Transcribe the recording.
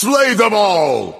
Slay them all!